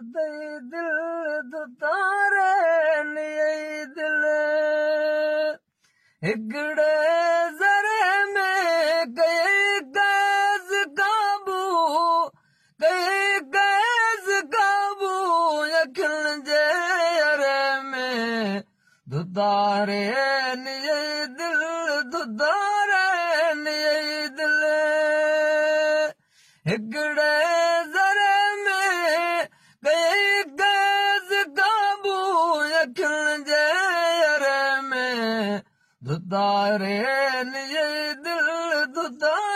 दिल तारे दिल में कई गैस काबू कई गैस काबू यखिन जे अरे में अखियूं जे में دل न दिल